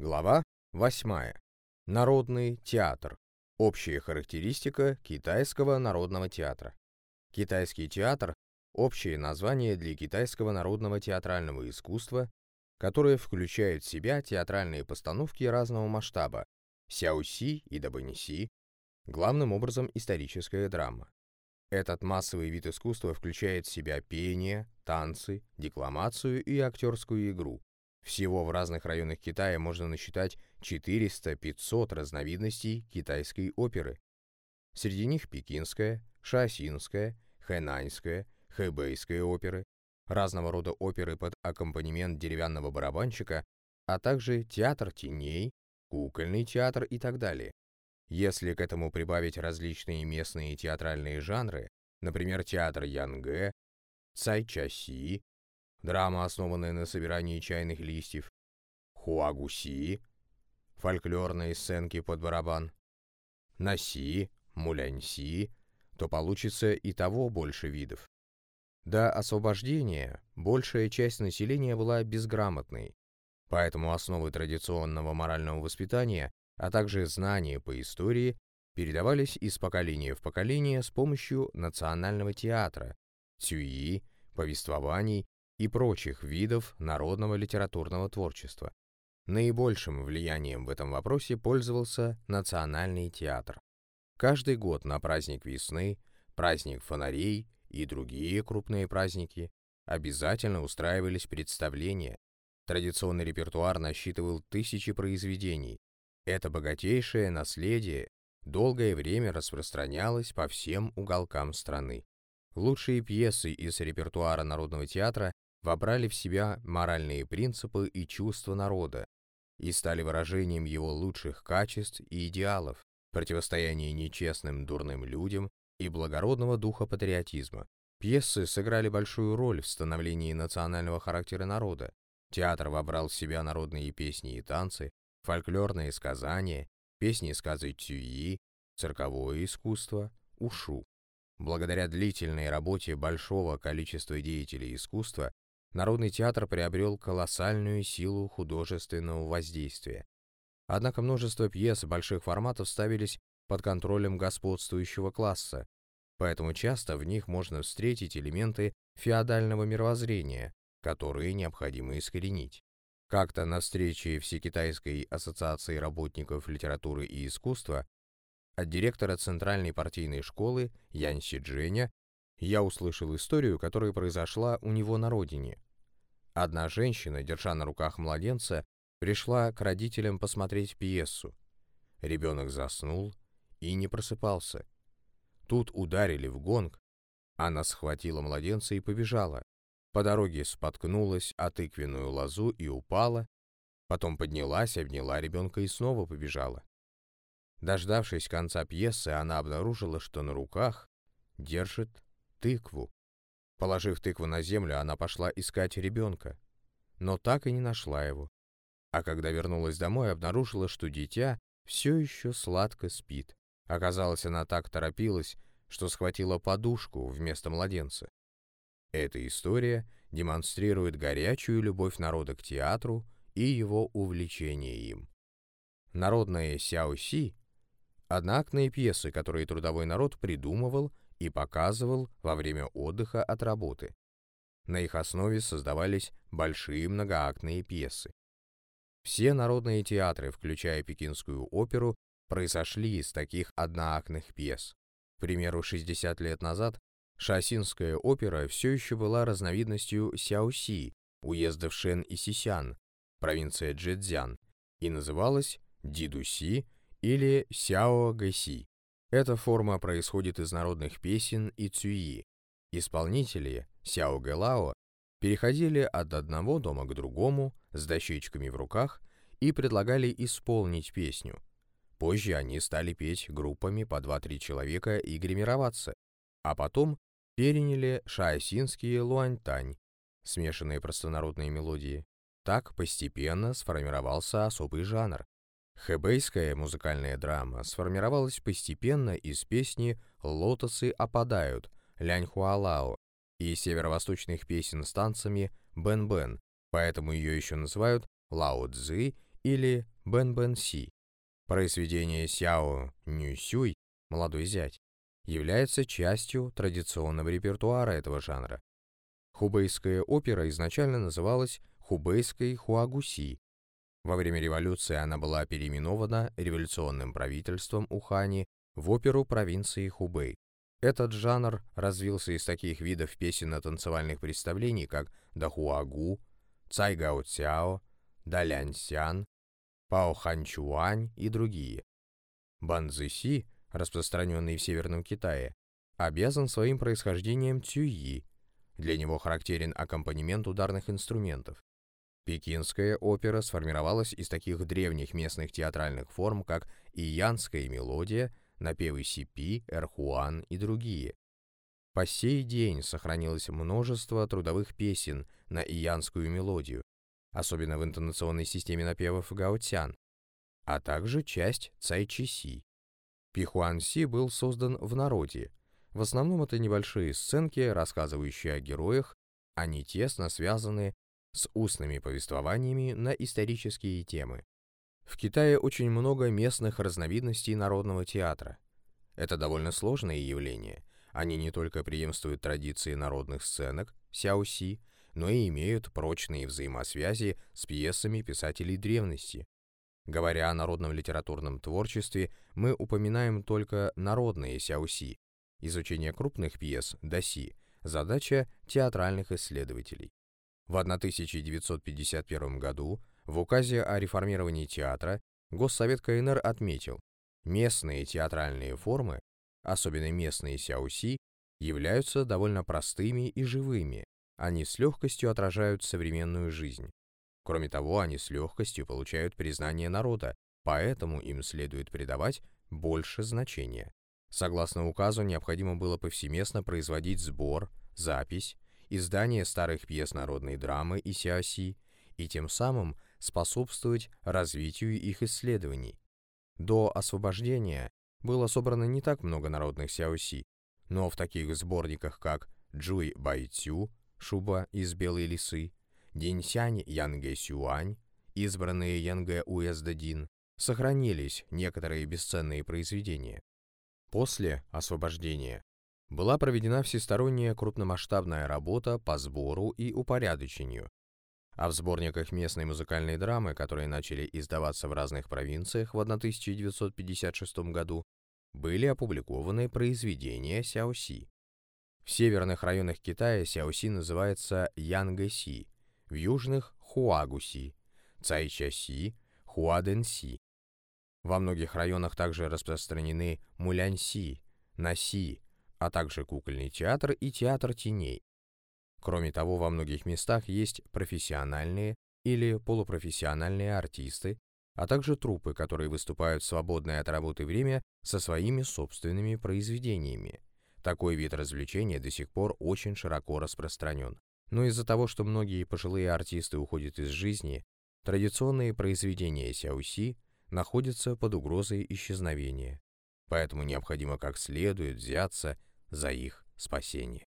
Глава 8. Народный театр. Общая характеристика китайского народного театра. Китайский театр – общее название для китайского народного театрального искусства, которое включает в себя театральные постановки разного масштаба – сяоси и дабэниси, главным образом историческая драма. Этот массовый вид искусства включает в себя пение, танцы, декламацию и актерскую игру. Всего в разных районах Китая можно насчитать 400-500 разновидностей китайской оперы. Среди них пекинская, шаосинская, хэнаньская, хэбэйская оперы, разного рода оперы под аккомпанемент деревянного барабанщика, а также театр теней, кукольный театр и так далее. Если к этому прибавить различные местные театральные жанры, например, театр Янгэ, Цайчаси, драма, основанная на собирании чайных листьев, хуагуси, фольклорные сценки под барабан, наси, муляньси, то получится и того больше видов. До освобождения большая часть населения была безграмотной, поэтому основы традиционного морального воспитания, а также знания по истории передавались из поколения в поколение с помощью национального театра, цюи, повествований и прочих видов народного литературного творчества. Наибольшим влиянием в этом вопросе пользовался Национальный театр. Каждый год на праздник весны, праздник фонарей и другие крупные праздники обязательно устраивались представления. Традиционный репертуар насчитывал тысячи произведений. Это богатейшее наследие долгое время распространялось по всем уголкам страны. Лучшие пьесы из репертуара Народного театра вобрали в себя моральные принципы и чувства народа и стали выражением его лучших качеств и идеалов, противостояния нечестным дурным людям и благородного духа патриотизма. Пьесы сыграли большую роль в становлении национального характера народа. Театр вобрал в себя народные песни и танцы, фольклорные сказания, песни и сказы тюи, цирковое искусство, ушу. Благодаря длительной работе большого количества деятелей искусства Народный театр приобрел колоссальную силу художественного воздействия. Однако множество пьес больших форматов ставились под контролем господствующего класса, поэтому часто в них можно встретить элементы феодального мировоззрения, которые необходимо искоренить. Как-то на встрече Всекитайской ассоциации работников литературы и искусства от директора Центральной партийной школы Ян Сидженя я услышал историю, которая произошла у него на родине. Одна женщина, держа на руках младенца, пришла к родителям посмотреть пьесу. Ребенок заснул и не просыпался. Тут ударили в гонг. Она схватила младенца и побежала. По дороге споткнулась о тыквенную лозу и упала. Потом поднялась, обняла ребенка и снова побежала. Дождавшись конца пьесы, она обнаружила, что на руках держит тыкву. Положив тыкву на землю, она пошла искать ребенка, но так и не нашла его. А когда вернулась домой, обнаружила, что дитя все еще сладко спит. Оказалось, она так торопилась, что схватила подушку вместо младенца. Эта история демонстрирует горячую любовь народа к театру и его увлечение им. Народная сяоси – одноактные пьесы, которые трудовой народ придумывал и показывал во время отдыха от работы. На их основе создавались большие многоактные пьесы. Все народные театры, включая Пекинскую оперу, произошли из таких одноактных пьес. К примеру, 60 лет назад Шасинская опера все еще была разновидностью сяоси, уездов Шен и Сисян, провинция Джэцзян, и называлась дидуси или сяо. Эта форма происходит из народных песен и цюи. Исполнители Сяо Гэлао переходили от одного дома к другому с дощечками в руках и предлагали исполнить песню. Позже они стали петь группами по 2-3 человека и гримироваться, а потом переняли шаосинские луаньтань, смешанные простонародные мелодии. Так постепенно сформировался особый жанр, Хэбэйская музыкальная драма сформировалась постепенно из песни «Лотосы опадают» Лянь Хуалао и северо-восточных песен с танцами Бен-Бен, поэтому ее еще называют Лао Цзы или Бен Бен Си. Произведение Сяо Нюсюй «Молодой зять» является частью традиционного репертуара этого жанра. Хубейская опера изначально называлась Хубейской Хуагуси. Во время революции она была переименована революционным правительством Ухани в оперу провинции Хубей. Этот жанр развился из таких видов песенно-танцевальных представлений, как Дахуагу, Цайгао Цяо, Далянь Сян, Пао Ханчуань и другие. Банзыси, распространенный в Северном Китае, обязан своим происхождением Цюйи. Для него характерен аккомпанемент ударных инструментов. Пекинская опера сформировалась из таких древних местных театральных форм, как иянская мелодия, напевы сипи, эрхуан и другие. По сей день сохранилось множество трудовых песен на иянскую мелодию, особенно в интонационной системе напевов гаотян, а также часть цайчиси. Пихуанси был создан в народе. В основном это небольшие сценки, рассказывающие о героях, они тесно связаны с устными повествованиями на исторические темы. В Китае очень много местных разновидностей народного театра. Это довольно сложное явление. Они не только преемствуют традиции народных сценок, сяоси, но и имеют прочные взаимосвязи с пьесами писателей древности. Говоря о народном литературном творчестве, мы упоминаем только народные сяоси. Изучение крупных пьес, даси, задача театральных исследователей. В 1951 году в указе о реформировании театра Госсовет КНР отметил, местные театральные формы, особенно местные сяоси, являются довольно простыми и живыми, они с легкостью отражают современную жизнь. Кроме того, они с легкостью получают признание народа, поэтому им следует придавать больше значения. Согласно указу, необходимо было повсеместно производить сбор, запись, издание старых пьес народной драмы и сиаси, и тем самым способствовать развитию их исследований. До освобождения было собрано не так много народных сяоси, но в таких сборниках, как Джуй Байцю, шуба из белой лисы, Динсянь Янгэ Сюань, избранные Янгэ Уэздадин, сохранились некоторые бесценные произведения. После освобождения была проведена всесторонняя крупномасштабная работа по сбору и упорядочению, а в сборниках местной музыкальной драмы, которые начали издаваться в разных провинциях в 1956 году, были опубликованы произведения Сяоси. В северных районах Китая Сяоси называется Янгэси, в южных – Хуагуси, Цайчаси, Хуадэнси. Во многих районах также распространены Мулянси, Наси, а также кукольный театр и театр теней. Кроме того, во многих местах есть профессиональные или полупрофессиональные артисты, а также труппы, которые выступают в свободное от работы время со своими собственными произведениями. Такой вид развлечения до сих пор очень широко распространен. Но из-за того, что многие пожилые артисты уходят из жизни, традиционные произведения Сяоси находятся под угрозой исчезновения. Поэтому необходимо как следует взяться за их спасение.